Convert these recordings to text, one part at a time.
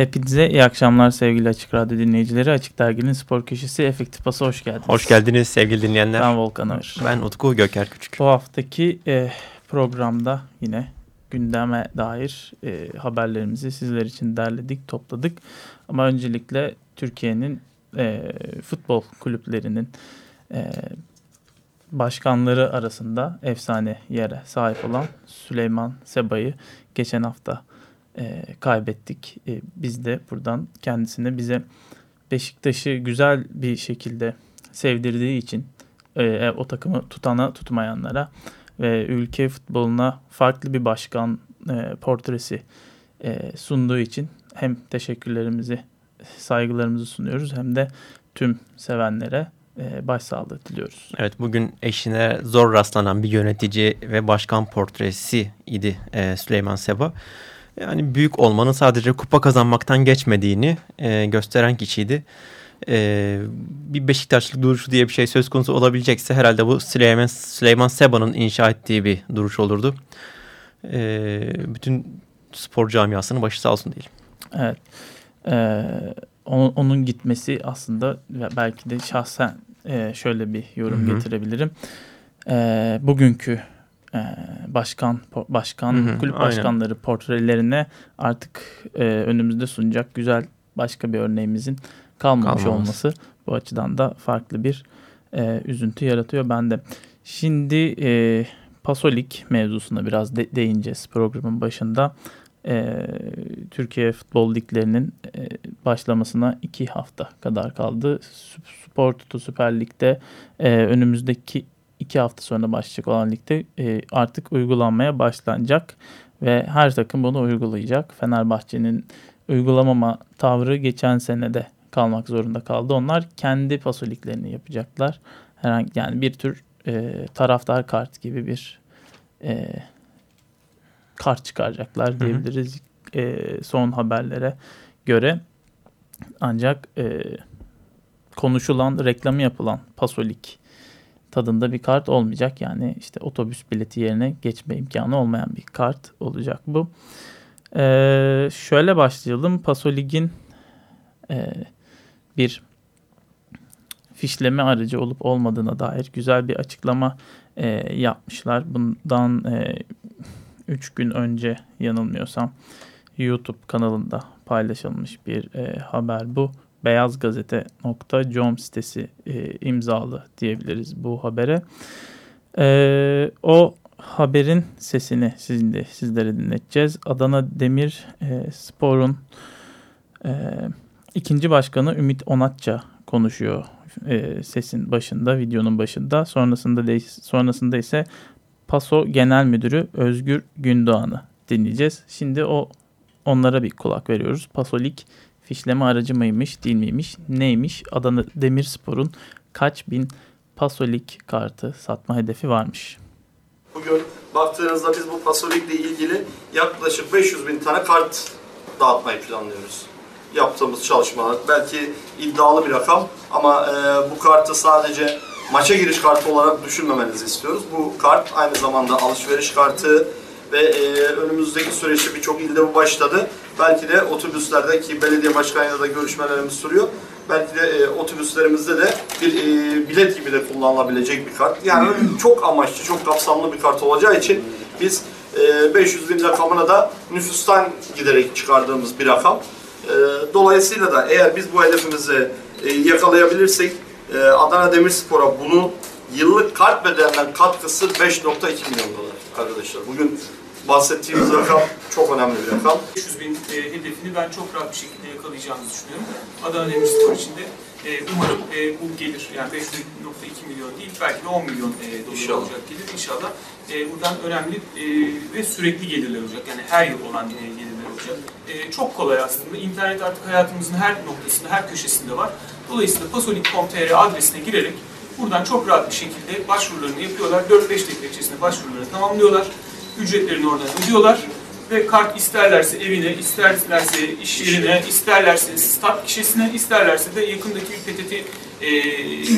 Hepinize iyi akşamlar sevgili Açık Radyo dinleyicileri. Açık Dergi'nin spor köşesi Efektif Pas'a hoş geldiniz. Hoş geldiniz sevgili dinleyenler. Ben Volkan Ağır. Ben Utku Göker Küçük. Bu haftaki e, programda yine gündeme dair e, haberlerimizi sizler için derledik, topladık. Ama öncelikle Türkiye'nin e, futbol kulüplerinin e, başkanları arasında efsane yere sahip olan Süleyman Seba'yı geçen hafta e, kaybettik. E, biz de buradan kendisine bize Beşiktaş'ı güzel bir şekilde sevdirdiği için e, o takımı tutana tutmayanlara ve ülke futboluna farklı bir başkan e, portresi e, sunduğu için hem teşekkürlerimizi, saygılarımızı sunuyoruz hem de tüm sevenlere e, başsağlığı diliyoruz. Evet bugün eşine zor rastlanan bir yönetici ve başkan portresi idi e, Süleyman Seba. Yani büyük olmanın sadece kupa kazanmaktan geçmediğini e, gösteren kişiydi. E, bir Beşiktaşlık duruşu diye bir şey söz konusu olabilecekse herhalde bu Süleyman, Süleyman Seba'nın inşa ettiği bir duruş olurdu. E, bütün spor camiasının başı sağ olsun diyelim. Evet. Ee, onun, onun gitmesi aslında belki de şahsen e, şöyle bir yorum Hı -hı. getirebilirim. E, bugünkü e, başkan başkan Hı -hı, kulüp aynen. başkanları portrelerine artık e, önümüzde sunacak güzel başka bir örneğimizin kalmamış Kalmamız. olması bu açıdan da farklı bir e, üzüntü yaratıyor bende. Şimdi e, Pasolik mevzusuna biraz de, değineceğiz programın başında. E, Türkiye Futbol Liglerinin e, başlamasına iki hafta kadar kaldı. Spor Tutu Süper Lig'de e, önümüzdeki iki hafta sonra başlayacak olan ligde e, artık uygulanmaya başlanacak ve her takım bunu uygulayacak. Fenerbahçe'nin uygulamama tavrı geçen senede kalmak zorunda kaldı. Onlar kendi pasoliklerini yapacaklar. Herhangi yani bir tür e, taraftar kart gibi bir e, kart çıkaracaklar diyebiliriz hı hı. E, son haberlere göre. Ancak e, konuşulan, reklamı yapılan pasolik tadında bir kart olmayacak. Yani işte otobüs bileti yerine geçme imkanı olmayan bir kart olacak bu. Ee, şöyle başlayalım. Pasolig'in e, bir fişleme aracı olup olmadığına dair güzel bir açıklama e, yapmışlar. Bundan 3 e, gün önce yanılmıyorsam YouTube kanalında paylaşılmış bir e, haber bu beyazgazete.com sitesi e, imzalı diyebiliriz bu habere. E, o haberin sesini sizin de sizlere dinleteceğiz. Adana Demir e, Spor'un e, ikinci başkanı Ümit Onatça konuşuyor e, sesin başında, videonun başında. Sonrasında de, sonrasında ise Paso Genel Müdürü Özgür Gündoğan'ı dinleyeceğiz. Şimdi o onlara bir kulak veriyoruz. Pasolik fişleme aracı mıymış değil miymiş neymiş Adana Demirspor'un kaç bin Pasolik kartı satma hedefi varmış. Bugün baktığınızda biz bu Pasolik ile ilgili yaklaşık 500 bin tane kart dağıtmayı planlıyoruz. Yaptığımız çalışmalar belki iddialı bir rakam ama e, bu kartı sadece maça giriş kartı olarak düşünmemenizi istiyoruz. Bu kart aynı zamanda alışveriş kartı, ve e, önümüzdeki süreçte birçok ilde bu başladı. Belki de otobüslerde ki belediye başkanıyla da görüşmelerimiz sürüyor. Belki de e, otobüslerimizde de bir e, bilet gibi de kullanılabilecek bir kart. Yani çok amaçlı, çok kapsamlı bir kart olacağı için biz e, 500 bin rakamına da nüfustan giderek çıkardığımız bir rakam. E, dolayısıyla da eğer biz bu hedefimizi e, yakalayabilirsek e, Adana Demirspor'a bunu yıllık kart bedelinden katkısı 5.2 milyon dolar arkadaşlar. Bugün bahsettiğimiz rakam çok önemli bir rakam. 500 bin e, hedefini ben çok rahat bir şekilde yakalayacağımızı düşünüyorum. Adana Demirspor için de E, umarım e, bu gelir. Yani 5.2 milyon değil belki de 10 milyon e, dolar İnşallah. olacak gelir. İnşallah e, buradan önemli e, ve sürekli gelirler olacak. Yani her yıl olan e, gelirler olacak. E, çok kolay aslında. İnternet artık hayatımızın her noktasında, her köşesinde var. Dolayısıyla pasolik.com.tr adresine girerek buradan çok rahat bir şekilde başvurularını yapıyorlar. 4-5 dakika içerisinde başvurularını tamamlıyorlar. Ücretlerini oradan ödüyorlar ve kart isterlerse evine, isterlerse iş yerine, isterlerse stat kişisine, isterlerse de yakındaki bir PTT, e,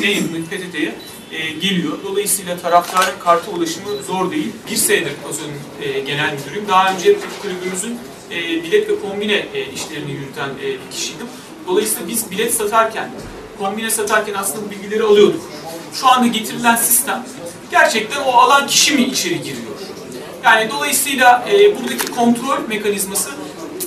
ne yakındaki PTT'ye e, geliyor. Dolayısıyla taraftarın karta ulaşımı zor değil. Bir senedir Paso'nun e, genel müdürüyüm. Daha önce kulübümüzün e, bilet ve kombine e, işlerini yürüten e, bir kişiydim. Dolayısıyla biz bilet satarken, kombine satarken aslında bu bilgileri alıyorduk. Şu anda getirilen sistem gerçekten o alan kişi mi içeri giriyor? Yani dolayısıyla e, buradaki kontrol mekanizması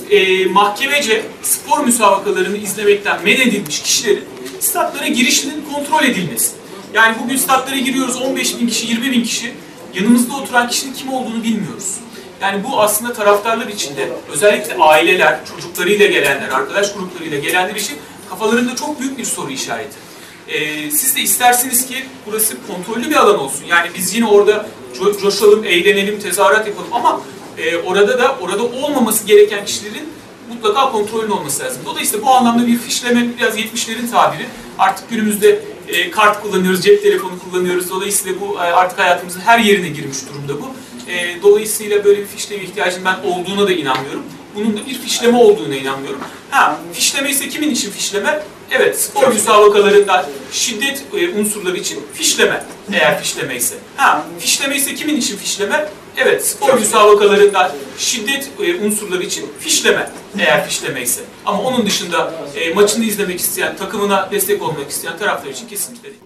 e, mahkemece spor müsabakalarını izlemekten men edilmiş kişilerin statlara girişinin kontrol edilmesi. Yani bugün statlara giriyoruz 15 bin kişi, 20 bin kişi. Yanımızda oturan kişinin kim olduğunu bilmiyoruz. Yani bu aslında taraftarlar içinde özellikle aileler, çocuklarıyla gelenler, arkadaş gruplarıyla gelenler için kafalarında çok büyük bir soru işareti. Ee, siz de istersiniz ki burası kontrollü bir alan olsun. Yani biz yine orada co- coşalım, eğlenelim, tezahürat yapalım ama e, orada da orada olmaması gereken kişilerin mutlaka kontrolün olması lazım. Dolayısıyla bu anlamda bir fişleme biraz 70'lerin tabiri. Artık günümüzde e, kart kullanıyoruz, cep telefonu kullanıyoruz. Dolayısıyla bu e, artık hayatımızın her yerine girmiş durumda bu. E, dolayısıyla böyle bir fişleme ihtiyacının ben olduğuna da inanmıyorum. Bunun da bir fişleme olduğuna inanmıyorum. Ha, fişleme ise kimin için fişleme? Evet, spor müsabakalarında şiddet e, unsurları için fişleme eğer fişleme ise. Ha, fişleme ise kimin için fişleme? Evet, spor müsabakalarında şiddet e, unsurları için fişleme eğer fişleme ise. Ama onun dışında e, maçını izlemek isteyen, takımına destek olmak isteyen taraftar için kesinlikle değil.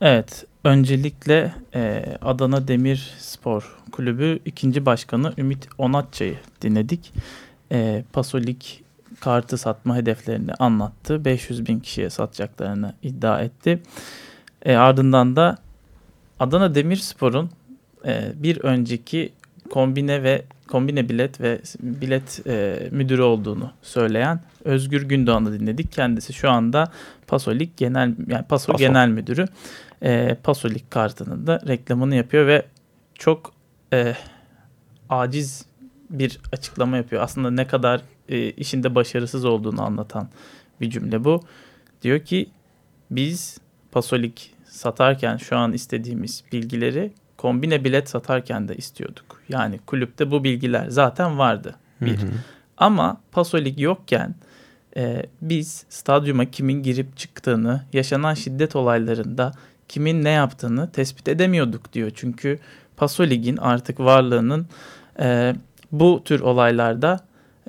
Evet, öncelikle e, Adana Demirspor Kulübü ikinci başkanı Ümit Onatçı'yı dinledik. E, Pasolik kartı satma hedeflerini anlattı. 500 bin kişiye satacaklarını iddia etti. E, ardından da Adana Demirspor'un e, bir önceki kombine ve kombine bilet ve bilet e, müdürü olduğunu söyleyen Özgür Gündoğan'ı dinledik. Kendisi şu anda Pasolik genel yani Paso, Paso. genel müdürü. E, Pasolik kartının da reklamını yapıyor ve çok e, aciz bir açıklama yapıyor. Aslında ne kadar e, işinde başarısız olduğunu anlatan bir cümle bu. Diyor ki biz Pasolik satarken şu an istediğimiz bilgileri kombine bilet satarken de istiyorduk. Yani kulüpte bu bilgiler zaten vardı. Bir. Hı hı. Ama Pasolik yokken e, biz stadyuma kimin girip çıktığını, yaşanan şiddet olaylarında kimin ne yaptığını tespit edemiyorduk diyor. Çünkü Pasolik'in artık varlığının e, bu tür olaylarda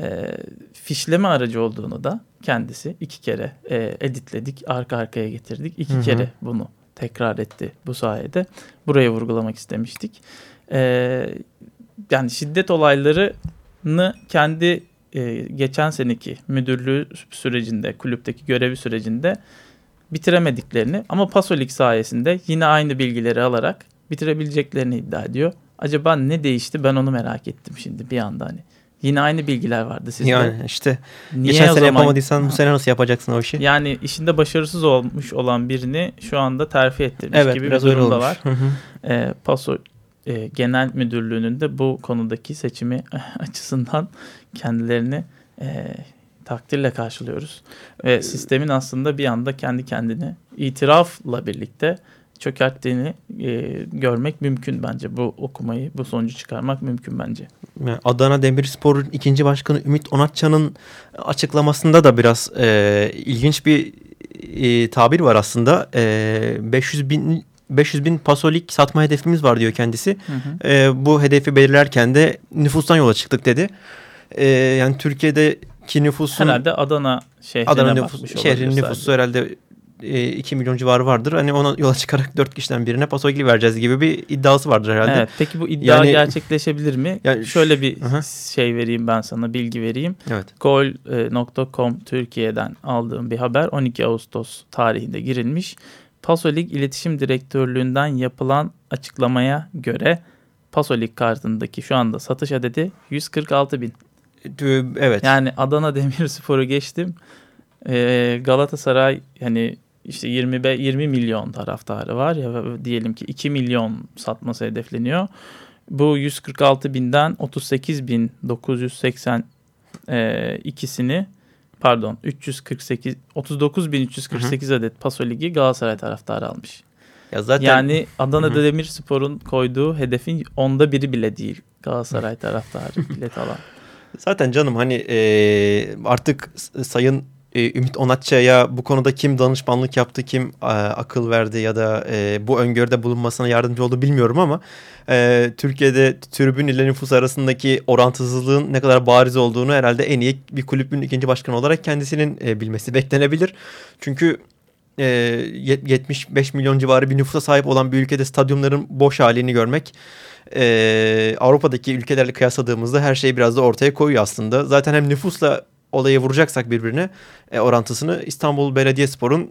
e, fişleme aracı olduğunu da kendisi iki kere e, editledik, arka arkaya getirdik. İki Hı hı. kere bunu tekrar etti bu sayede. Buraya vurgulamak istemiştik. E, yani şiddet olaylarını kendi e, geçen seneki müdürlüğü sürecinde, kulüpteki görevi sürecinde bitiremediklerini ama Pasolik sayesinde yine aynı bilgileri alarak bitirebileceklerini iddia ediyor. Acaba ne değişti ben onu merak ettim şimdi bir anda hani. Yine aynı bilgiler vardı sizde. Yani işte Niye geçen sene zaman- yapamadıysan bu sene nasıl yapacaksın o işi? Yani işinde başarısız olmuş olan birini şu anda terfi ettirmiş evet gibi bir biraz öyle durum da olmuş. var. Hı hı. e, Paso e, Genel Müdürlüğü'nün de bu konudaki seçimi açısından kendilerini e, takdirle karşılıyoruz. Ve sistemin aslında bir anda kendi kendini itirafla birlikte çökerttiğini e, görmek mümkün bence. Bu okumayı, bu sonucu çıkarmak mümkün bence. Adana Demirspor'un ikinci başkanı Ümit Onatçı'nın açıklamasında da biraz e, ilginç bir e, tabir var aslında. E, 500 bin 500 bin pasolik satma hedefimiz var diyor kendisi. Hı hı. E, bu hedefi belirlerken de nüfustan yola çıktık dedi. E, yani Türkiye'deki nüfusun Herhalde Adana şehrine Adana nüfus, şehrin nüfusu herhalde 2 milyon civarı vardır. Hani ona yola çıkarak 4 kişiden birine pasolik vereceğiz gibi bir iddiası vardır herhalde. Evet, peki bu iddia Yani- gerçekleşebilir mi? Yani- Şöyle bir Aha. şey vereyim ben sana, bilgi vereyim. Evet. Gol.com Türkiye'den aldığım bir haber 12 Ağustos tarihinde girilmiş. Pasolik İletişim Direktörlüğü'nden yapılan açıklamaya göre Pasolik kartındaki şu anda satış adedi 146 bin. Tü- Evet. Yani Adana Demirspor'u geçtim. e, Galatasaray hani işte 20 20 milyon taraftarı var ya diyelim ki 2 milyon satması hedefleniyor. Bu 146 binden 38 bin 980 e, ikisini pardon 348 39 bin 348 adet Paso Ligi Galatasaray taraftarı almış. Ya zaten yani Adana. Demirspor'un koyduğu hedefin onda biri bile değil Galatasaray taraftarı bilet alan. Zaten canım hani e, artık sayın e, Ümit Onatçı'ya bu konuda kim danışmanlık yaptı, kim e, akıl verdi ya da e, bu öngörüde bulunmasına yardımcı oldu bilmiyorum ama e, Türkiye'de tribün ile nüfus arasındaki orantısızlığın ne kadar bariz olduğunu herhalde en iyi bir kulübün ikinci başkanı olarak kendisinin e, bilmesi beklenebilir. Çünkü e, 75 milyon civarı bir nüfusa sahip olan bir ülkede stadyumların boş halini görmek e, Avrupa'daki ülkelerle kıyasladığımızda her şeyi biraz da ortaya koyuyor aslında. Zaten hem nüfusla olayı vuracaksak birbirine e, orantısını İstanbul Belediyespor'un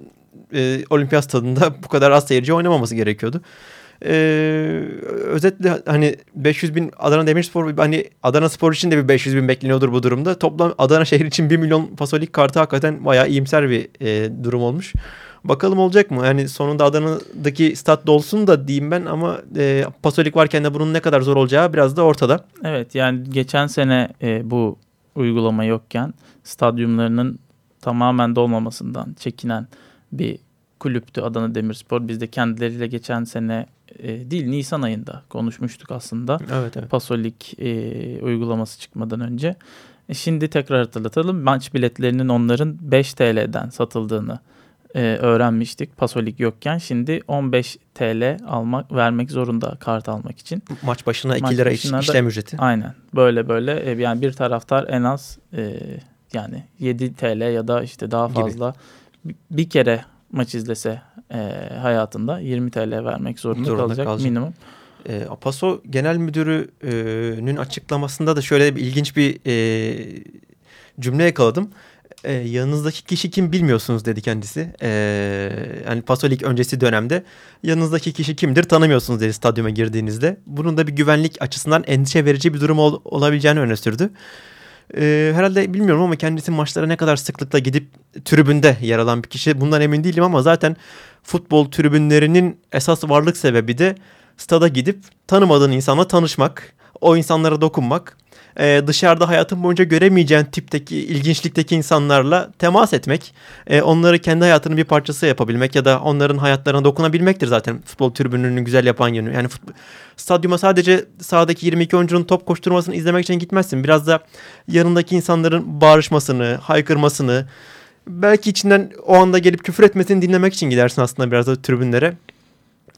e, olimpiyat stadında bu kadar az seyirci oynamaması gerekiyordu. Ee, özetle hani 500 bin Adana Demirspor hani Adana Spor için de bir 500 bin bekleniyordur bu durumda. Toplam Adana şehir için 1 milyon pasolik kartı hakikaten bayağı iyimser bir e, durum olmuş. Bakalım olacak mı? Yani sonunda Adana'daki stat dolsun da diyeyim ben ama e, pasolik varken de bunun ne kadar zor olacağı biraz da ortada. Evet yani geçen sene e, bu uygulama yokken stadyumlarının tamamen dolmamasından çekinen bir kulüptü Adana Demirspor. Biz de kendileriyle geçen sene e, değil Nisan ayında konuşmuştuk aslında. Evet, evet. Pasolik e, uygulaması çıkmadan önce. E, şimdi tekrar hatırlatalım. Maç biletlerinin onların 5 TL'den satıldığını e, öğrenmiştik. Pasolik yokken şimdi 15 TL almak vermek zorunda kart almak için. Maç başına 2 Maç lira başına işlem da, ücreti. Aynen. Böyle böyle e, yani bir taraftar en az e, yani 7 TL ya da işte daha fazla Gibi. bir kere maç izlese e, hayatında 20 TL vermek zorunda, zorunda kalacak, kalacak minimum. E, Apaso Genel Müdürü'nün açıklamasında da şöyle bir ilginç bir e, cümle yakaladım e, yanınızdaki kişi kim bilmiyorsunuz dedi kendisi. E, yani Pasolik öncesi dönemde yanınızdaki kişi kimdir tanımıyorsunuz dedi stadyuma girdiğinizde. Bunun da bir güvenlik açısından endişe verici bir durum ol, olabileceğini öne sürdü. E, herhalde bilmiyorum ama kendisi maçlara ne kadar sıklıkla gidip tribünde yer alan bir kişi bundan emin değilim ama zaten futbol tribünlerinin esas varlık sebebi de stada gidip tanımadığın insanla tanışmak, o insanlara dokunmak e, dışarıda hayatın boyunca göremeyeceğin tipteki ilginçlikteki insanlarla temas etmek, e, onları kendi hayatının bir parçası yapabilmek ya da onların hayatlarına dokunabilmektir zaten futbol tribününün güzel yapan yönü. Yani futbol, stadyuma sadece sahadaki 22 oyuncunun top koşturmasını izlemek için gitmezsin. Biraz da yanındaki insanların bağırışmasını, haykırmasını, belki içinden o anda gelip küfür etmesini dinlemek için gidersin aslında biraz da tribünlere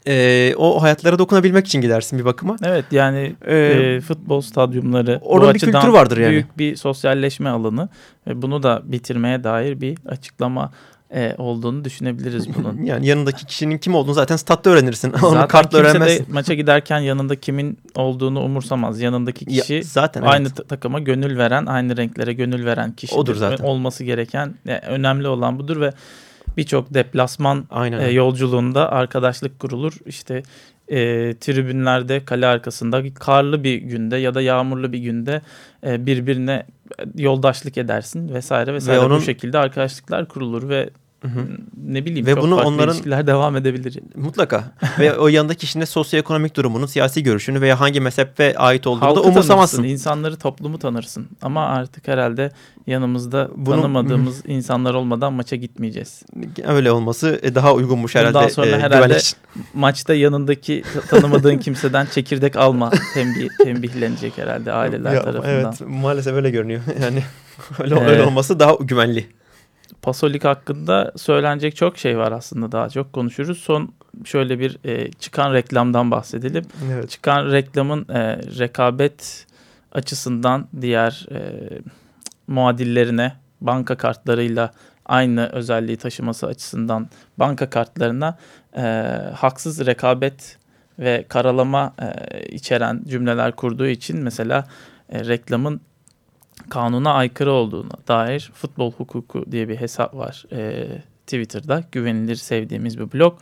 e, o hayatlara dokunabilmek için gidersin bir bakıma. Evet yani ee, e, futbol stadyumları orada bir kültür vardır yani. Büyük bir sosyalleşme alanı ve bunu da bitirmeye dair bir açıklama e, olduğunu düşünebiliriz bunun. yani yanındaki kişinin kim olduğunu zaten statta öğrenirsin. Zaten Onu kartla öğrenmezsin. De maça giderken yanında kimin olduğunu umursamaz. Yanındaki kişi ya, zaten aynı evet. takıma gönül veren, aynı renklere gönül veren kişi Odur zaten. Olması gereken, yani önemli olan budur ve birçok deplasman Aynen. E, yolculuğunda arkadaşlık kurulur. İşte e, tribünlerde kale arkasında karlı bir günde ya da yağmurlu bir günde e, birbirine yoldaşlık edersin vesaire vesaire ve onun, bu şekilde arkadaşlıklar kurulur ve Hı hı. Ne bileyim Ve çok bunu farklı onların, ilişkiler devam edebilir. Mutlaka. ve o yanındaki kişinin sosyoekonomik durumunu, siyasi görüşünü veya hangi mezhepe ait olduğunu Halkı da umursamazsın. Tanırsın, insanları, toplumu tanırsın. Ama artık herhalde yanımızda bunu, tanımadığımız insanlar olmadan maça gitmeyeceğiz. Öyle olması e, daha uygunmuş herhalde. Bundan sonra e, herhalde maçta yanındaki tanımadığın kimseden çekirdek alma tembih, tembihlenecek herhalde aileler ya, tarafından. Evet maalesef öyle görünüyor. Yani öyle, ee, öyle olması daha güvenli. Pasolik hakkında söylenecek çok şey var aslında daha çok konuşuruz. Son şöyle bir e, çıkan reklamdan bahsedelim. Evet. Çıkan reklamın e, rekabet açısından diğer e, muadillerine banka kartlarıyla aynı özelliği taşıması açısından banka kartlarına e, haksız rekabet ve karalama e, içeren cümleler kurduğu için mesela e, reklamın kanuna aykırı olduğuna dair futbol hukuku diye bir hesap var e, Twitter'da. Güvenilir sevdiğimiz bir blog.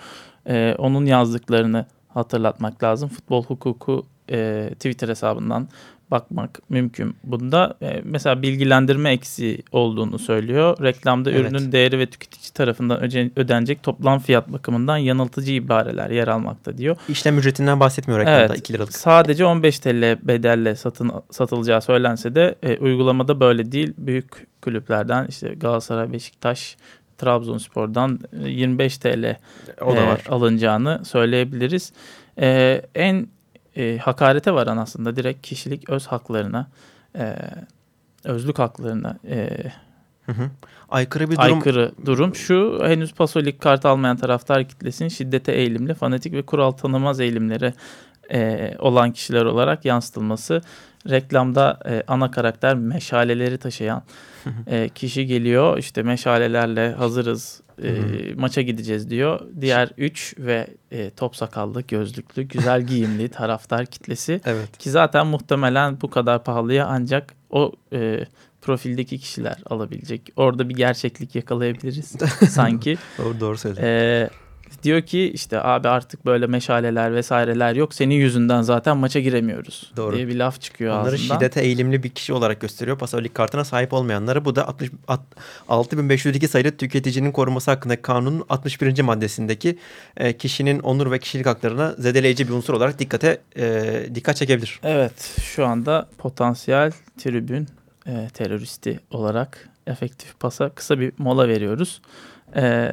E, onun yazdıklarını hatırlatmak lazım. Futbol hukuku e, Twitter hesabından bakmak mümkün. Bunda e, mesela bilgilendirme eksiği olduğunu söylüyor. Reklamda Evet. ürünün değeri ve tüketici tarafından ödenecek toplam fiyat bakımından yanıltıcı ibareler yer almakta diyor. İşlem ücretinden bahsetmiyor reklamda Evet. 2 liralık. Sadece 15 TL bedelle satın satılacağı söylense de e, uygulamada böyle değil. Büyük kulüplerden işte Galatasaray, Beşiktaş, Trabzonspor'dan e, 25 TL O da e, var. alınacağını söyleyebiliriz. E, en e, hakarete varan aslında direkt kişilik öz haklarına, e, özlük haklarına e, Hı hı. Aykırı bir durum. aykırı durum. Şu henüz pasolik kart almayan taraftar kitlesinin şiddete eğilimli, fanatik ve kural tanımaz eğilimleri e, olan kişiler olarak yansıtılması. Reklamda e, ana karakter meşaleleri taşıyan e, kişi geliyor. İşte meşalelerle hazırız e, maça gideceğiz diyor. Diğer üç ve e, top sakallı, gözlüklü, güzel giyimli taraftar kitlesi Evet. ki zaten muhtemelen bu kadar pahalıya ancak o e, profildeki kişiler alabilecek. Orada bir gerçeklik yakalayabiliriz sanki. Doğru, doğru söyledin. E, diyor ki işte abi artık böyle meşaleler vesaireler yok. Senin yüzünden zaten maça giremiyoruz Doğru. diye bir laf çıkıyor Onları ağzından. şiddete eğilimli bir kişi olarak gösteriyor. Pasolik kartına sahip olmayanları. Bu da 60, at- 6502 sayılı tüketicinin koruması hakkındaki kanunun 61. maddesindeki e, kişinin onur ve kişilik haklarına zedeleyici bir unsur olarak dikkate e, dikkat çekebilir. Evet şu anda potansiyel tribün e, teröristi olarak efektif pasa kısa bir mola veriyoruz. E,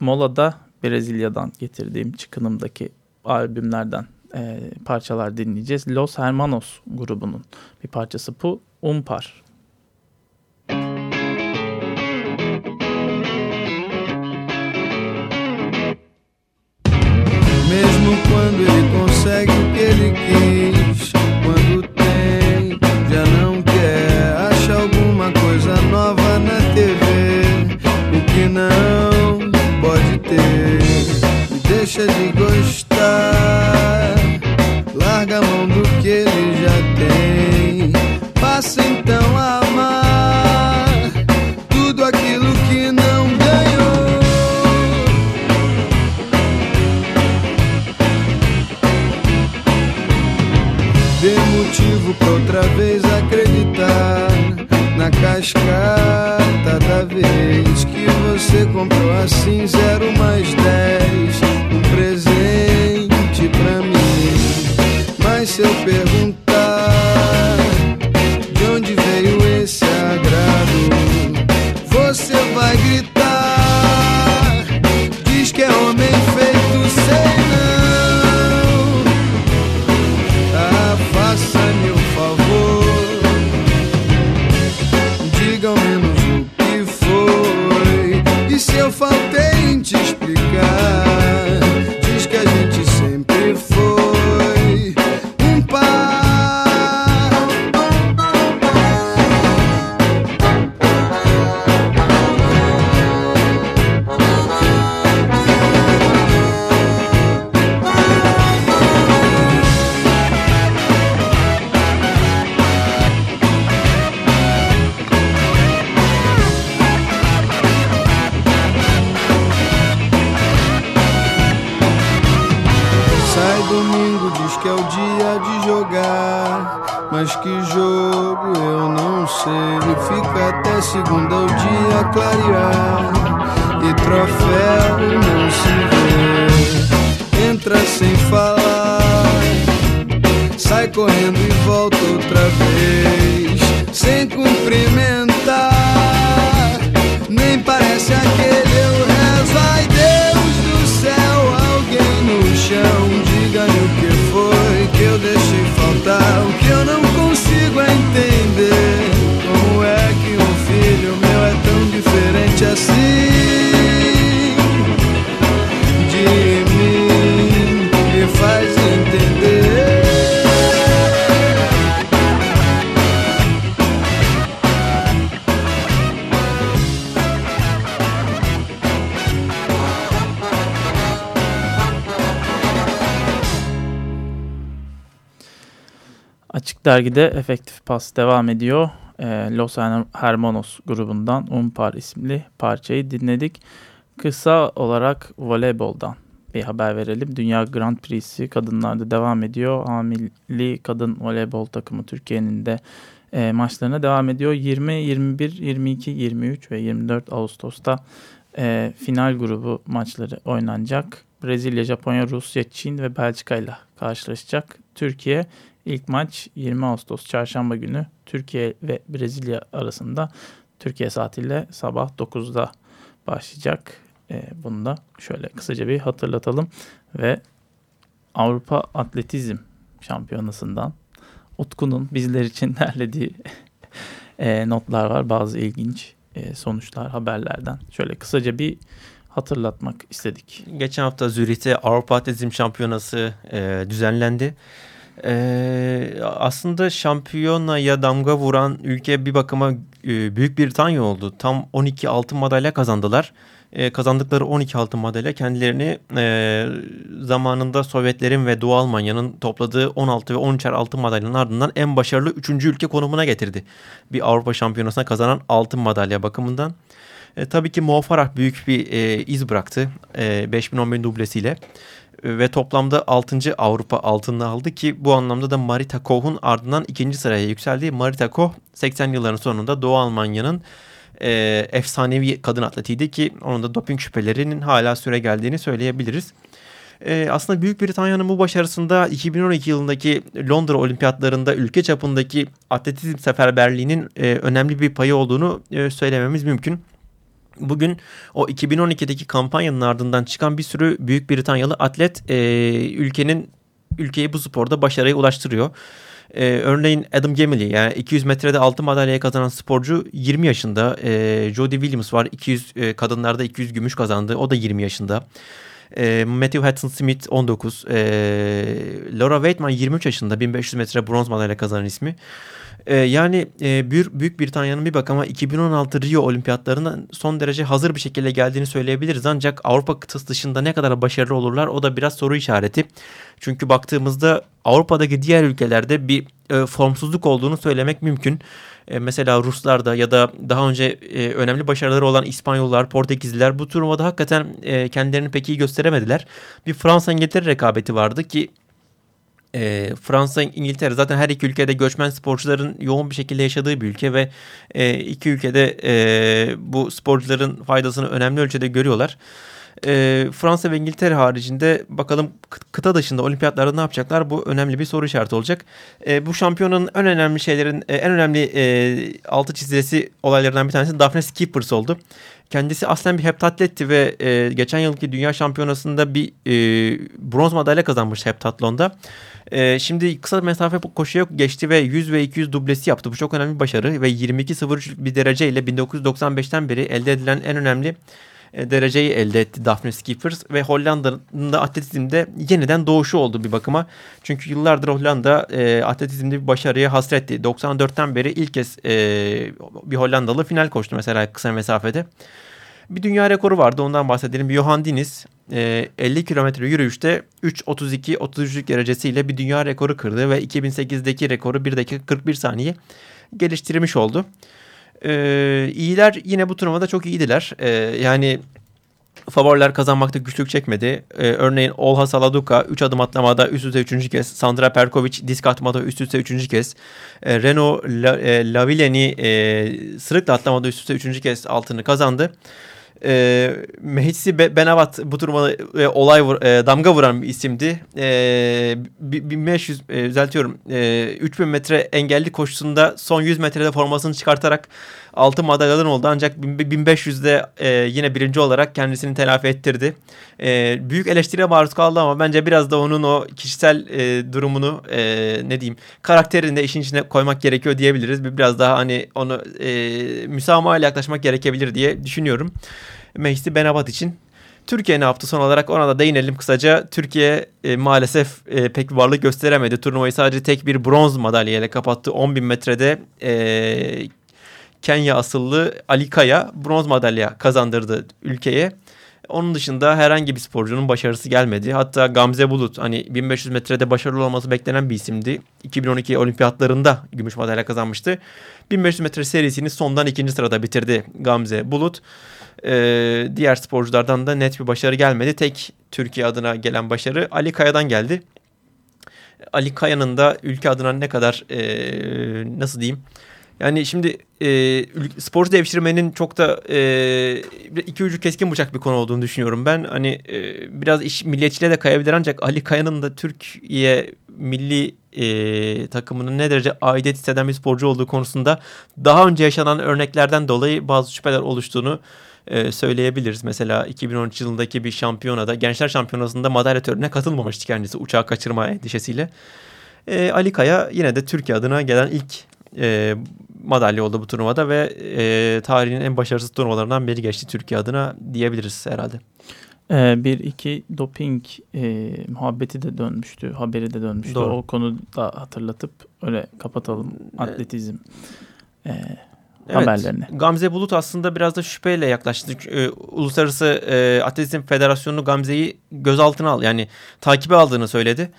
molada Brezilya'dan getirdiğim çıkınımdaki albümlerden e, parçalar dinleyeceğiz. Los Hermanos grubunun bir parçası bu. Umpar. Mesmo quando ele consegue o que ele quis, deixa de gostar, larga a mão do que ele já tem. Passa então a amar tudo aquilo que não ganhou. Vê motivo pra outra vez acreditar na cascata da vez que você comprou assim zero mais dez cumprir. Dergi'de efektif pas devam ediyor. Ee, Los Hermanos grubundan Umpar isimli parçayı dinledik. Kısa olarak voleyboldan bir haber verelim. Dünya Grand Prix'si kadınlarda devam ediyor. Hamili kadın voleybol takımı Türkiye'nin de e, maçlarına devam ediyor. 20, 21, 22, 23 ve 24 Ağustos'ta e, final grubu maçları oynanacak. Brezilya, Japonya, Rusya, Çin ve Belçika ile karşılaşacak. Türkiye ilk maç 20 Ağustos çarşamba günü Türkiye ve Brezilya arasında Türkiye saatiyle sabah 9'da başlayacak. E, bunu da şöyle kısaca bir hatırlatalım ve Avrupa Atletizm Şampiyonası'ndan Utku'nun bizler için derlediği e, notlar var. Bazı ilginç e, sonuçlar haberlerden. Şöyle kısaca bir hatırlatmak istedik. Geçen hafta Zürih'te Avrupa Atletizm Şampiyonası e, düzenlendi. E, aslında şampiyonaya damga vuran ülke bir bakıma e, Büyük Britanya oldu. Tam 12 altın madalya kazandılar e, kazandıkları 12 altın madalya kendilerini e, zamanında Sovyetlerin ve Doğu Almanya'nın topladığı 16 ve 13'er altın madalyanın ardından en başarılı 3. ülke konumuna getirdi. Bir Avrupa Şampiyonası'na kazanan altın madalya bakımından. E, tabii ki Mo Farah büyük bir e, iz bıraktı e, 5011 dublesiyle ve toplamda 6. Avrupa altını aldı ki bu anlamda da Marita Koh'un ardından ikinci sıraya yükseldi. Marita Koh 80 yılların sonunda Doğu Almanya'nın e, efsanevi kadın atletiydi ki onun da doping şüphelerinin hala süre geldiğini söyleyebiliriz. E, aslında Büyük Britanya'nın bu başarısında 2012 yılındaki Londra Olimpiyatlarında ülke çapındaki atletizm seferberliğinin e, önemli bir payı olduğunu e, söylememiz mümkün. Bugün o 2012'deki kampanyanın ardından çıkan bir sürü Büyük Britanyalı atlet e, ülkenin ülkeyi bu sporda başarıya ulaştırıyor. Ee, örneğin Adam Gemily yani 200 metrede altın madalyayı kazanan sporcu 20 yaşında. Ee, Jodie Williams var 200 e, kadınlarda 200 gümüş kazandı. O da 20 yaşında. E, Matthew Hudson Smith 19. E, Laura Waitman 23 yaşında 1500 metre bronz madalya kazanan ismi. E, yani e, Büyük, Büyük Britanya'nın bir bakıma 2016 Rio olimpiyatlarına son derece hazır bir şekilde geldiğini söyleyebiliriz. Ancak Avrupa kıtası dışında ne kadar başarılı olurlar o da biraz soru işareti. Çünkü baktığımızda Avrupa'daki diğer ülkelerde bir e, formsuzluk olduğunu söylemek mümkün. E, mesela Ruslarda ya da daha önce e, önemli başarıları olan İspanyollar, Portekizliler bu turnuvada hakikaten e, kendilerini pek iyi gösteremediler. Bir Fransa-İngiltere rekabeti vardı ki e, Fransa, İngiltere zaten her iki ülkede göçmen sporcuların yoğun bir şekilde yaşadığı bir ülke ve e, iki ülkede e, bu sporcuların faydasını önemli ölçüde görüyorlar. E, Fransa ve İngiltere haricinde bakalım kıta dışında olimpiyatlarda ne yapacaklar? Bu önemli bir soru işareti olacak. E, bu şampiyonun en önemli şeylerin e, en önemli e, altı çizilesi olaylarından bir tanesi Daphne Skippers oldu. Kendisi aslen bir heptatletti ve e, geçen yılki dünya şampiyonasında bir e, bronz madalya kazanmış heptatlonda. E, şimdi kısa mesafe koşuya geçti ve 100 ve 200 dublesi yaptı. Bu çok önemli bir başarı ve 22.03 bir dereceyle 1995'ten beri elde edilen en önemli dereceyi elde etti Daphne Skippers ve Hollanda'nın da atletizmde yeniden doğuşu oldu bir bakıma. Çünkü yıllardır Hollanda e, atletizmde bir başarıya hasretti. 94'ten beri ilk kez e, bir Hollandalı final koştu mesela kısa mesafede. Bir dünya rekoru vardı ondan bahsedelim. Johan Diniz e, 50 kilometre yürüyüşte 3.32-33'lük derecesiyle bir dünya rekoru kırdı ve 2008'deki rekoru 1 dakika 41 saniye geliştirmiş oldu. Ee, iyiler yine bu turnuvada çok iyiydiler. Ee, yani favoriler kazanmakta güçlük çekmedi. Ee, örneğin Olha Saladuka 3 adım atlamada üst üste 3. kez. Sandra Perkovic disk atmada üst üste 3. kez. Ee, Renault La, e, Lavileni e, sırıkla atlamada üst üste 3. kez altını kazandı. E, Mehitsi Benavat bu turuma e, olay vur, e, damga vuran bir isimdi. E, 1500 e, düzeltiyorum. E, 3000 metre engelli koşusunda son 100 metrede formasını çıkartarak altın madalyadan oldu. Ancak 1500'de e, yine birinci olarak kendisini telafi ettirdi. E, büyük eleştiriye maruz kaldı ama bence biraz da onun o kişisel e, durumunu e, ne diyeyim karakterini de işin içine koymak gerekiyor diyebiliriz. Biraz daha hani onu e, müsamaha yaklaşmak gerekebilir diye düşünüyorum. Mehdi Benabat için Türkiye ne yaptı son olarak ona da değinelim kısaca. Türkiye e, maalesef e, pek bir varlık gösteremedi. Turnuvayı sadece tek bir bronz madalyayla kapattı. 10 bin metrede e, Kenya asıllı Ali Kaya bronz madalya kazandırdı ülkeye. Onun dışında herhangi bir sporcunun başarısı gelmedi. Hatta Gamze Bulut hani 1500 metrede başarılı olması beklenen bir isimdi. 2012 olimpiyatlarında gümüş madalya kazanmıştı. 1500 metre serisini sondan ikinci sırada bitirdi Gamze Bulut. Ee, diğer sporculardan da net bir başarı gelmedi. Tek Türkiye adına gelen başarı Ali Kaya'dan geldi. Ali Kaya'nın da ülke adına ne kadar e, nasıl diyeyim yani şimdi e, spor devşirmenin çok da e, iki ucu keskin bıçak bir konu olduğunu düşünüyorum ben. Hani e, biraz iş milliyetçiliğe de kayabilir ancak Ali Kaya'nın da Türkiye milli e, takımının ne derece aidiyet hisseden bir sporcu olduğu konusunda daha önce yaşanan örneklerden dolayı bazı şüpheler oluştuğunu e, söyleyebiliriz. Mesela 2013 yılındaki bir şampiyonada, gençler şampiyonasında madalya törenine katılmamıştı kendisi uçağı kaçırma endişesiyle. E, Ali Kaya yine de Türkiye adına gelen ilk e, madalya oldu bu turnuvada ve e, tarihin en başarısız turnuvalarından biri geçti Türkiye adına diyebiliriz herhalde. Ee, bir iki doping e, muhabbeti de dönmüştü, haberi de dönmüştü. Doğru. O konuda hatırlatıp öyle kapatalım atletizm e, evet, haberlerini. Gamze Bulut aslında biraz da şüpheyle yaklaştı. E, Uluslararası e, Atletizm Federasyonu Gamze'yi gözaltına al yani takibe aldığını söyledi.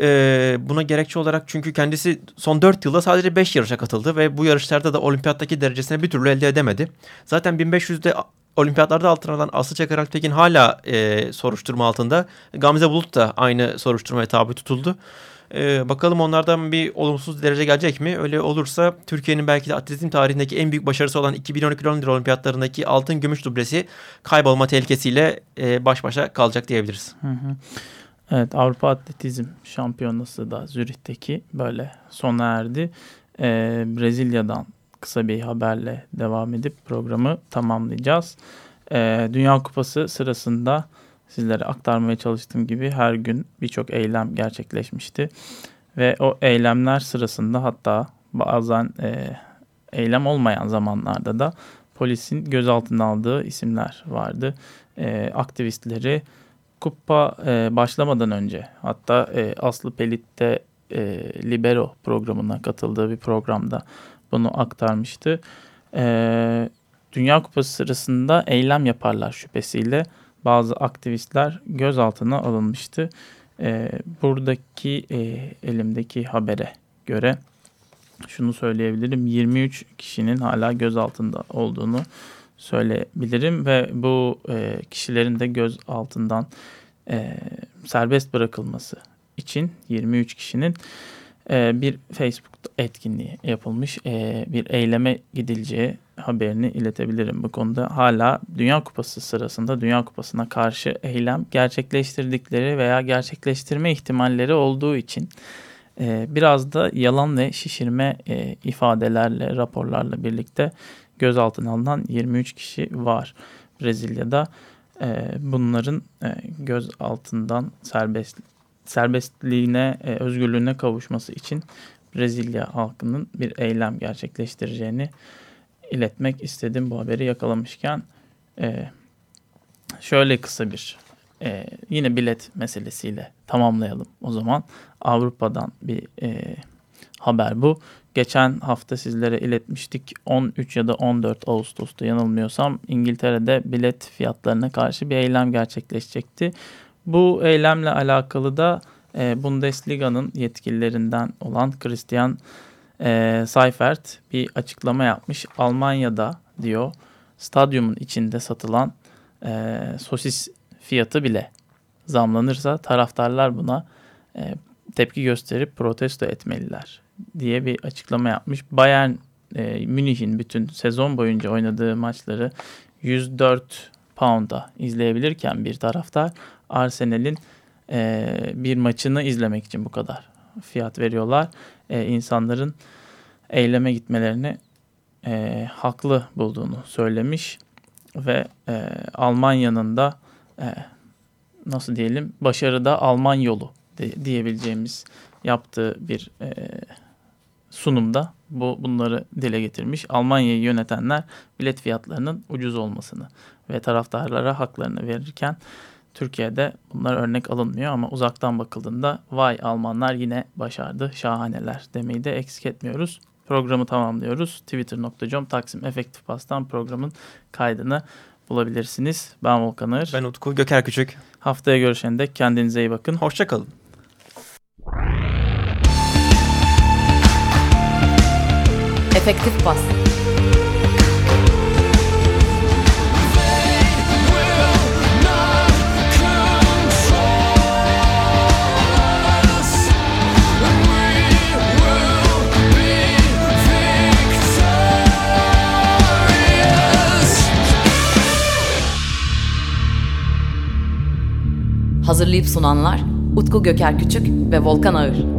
E, buna gerekçe olarak çünkü kendisi son 4 yılda sadece 5 yarışa katıldı ve bu yarışlarda da olimpiyattaki derecesine bir türlü elde edemedi. Zaten 1500'de olimpiyatlarda altın alan Aslı Çakar Alptekin hala e, soruşturma altında. Gamze Bulut da aynı soruşturmaya tabi tutuldu. Ee, bakalım onlardan bir olumsuz derece gelecek mi? Öyle olursa Türkiye'nin belki de atletizm tarihindeki en büyük başarısı olan 2012 Londra Olimpiyatlarındaki altın gümüş dublesi kaybolma tehlikesiyle e, baş başa kalacak diyebiliriz. Hı hı. Evet Avrupa Atletizm Şampiyonası da Zürih'teki böyle sona erdi. Ee, Brezilya'dan kısa bir haberle devam edip programı tamamlayacağız. Ee, Dünya Kupası sırasında sizlere aktarmaya çalıştığım gibi her gün birçok eylem gerçekleşmişti. Ve o eylemler sırasında hatta bazen e, eylem olmayan zamanlarda da polisin gözaltına aldığı isimler vardı. E, aktivistleri kupa e, başlamadan önce hatta e, Aslı Pelit'te e, Libero programına katıldığı bir programda bunu aktarmıştı. E, Dünya Kupası sırasında eylem yaparlar şüphesiyle bazı aktivistler gözaltına alınmıştı. E, buradaki e, elimdeki habere göre şunu söyleyebilirim. 23 kişinin hala gözaltında olduğunu söyleyebilirim ve bu e, kişilerin de göz altından e, serbest bırakılması için 23 kişinin e, bir Facebook etkinliği yapılmış e, bir eyleme gidileceği haberini iletebilirim bu konuda. Hala Dünya Kupası sırasında Dünya Kupası'na karşı eylem gerçekleştirdikleri veya gerçekleştirme ihtimalleri olduğu için e, biraz da yalan ve şişirme e, ifadelerle, raporlarla birlikte gözaltına alınan 23 kişi var Brezilya'da. E, bunların e, göz altından serbest serbestliğine, e, özgürlüğüne kavuşması için Brezilya halkının bir eylem gerçekleştireceğini iletmek istedim bu haberi yakalamışken. E, şöyle kısa bir e, yine bilet meselesiyle tamamlayalım o zaman. Avrupa'dan bir e, haber bu. Geçen hafta sizlere iletmiştik 13 ya da 14 Ağustos'ta yanılmıyorsam İngiltere'de bilet fiyatlarına karşı bir eylem gerçekleşecekti. Bu eylemle alakalı da e, Bundesliga'nın yetkililerinden olan Christian e, Seifert bir açıklama yapmış. Almanya'da diyor stadyumun içinde satılan e, sosis fiyatı bile zamlanırsa taraftarlar buna e, tepki gösterip protesto etmeliler diye bir açıklama yapmış. Bayern e, Münih'in bütün sezon boyunca oynadığı maçları 104 pound'a izleyebilirken bir taraftar Arsenal'in e, bir maçını izlemek için bu kadar fiyat veriyorlar. E, insanların eyleme gitmelerini e, haklı bulduğunu söylemiş ve e, Almanya'nın da e, nasıl diyelim başarıda Alman yolu de, diyebileceğimiz yaptığı bir e, sunumda bu bunları dile getirmiş. Almanya'yı yönetenler bilet fiyatlarının ucuz olmasını ve taraftarlara haklarını verirken Türkiye'de bunlar örnek alınmıyor ama uzaktan bakıldığında vay Almanlar yine başardı şahaneler demeyi de eksik etmiyoruz. Programı tamamlıyoruz. Twitter.com Taksim Efektif Pas'tan programın kaydını bulabilirsiniz. Ben Volkan Ağır. Ben Utku Göker Küçük. Haftaya görüşene dek kendinize iyi bakın. Hoşçakalın. Efektif bas. Hazırlayıp sunanlar Utku Göker Küçük ve Volkan Ağır.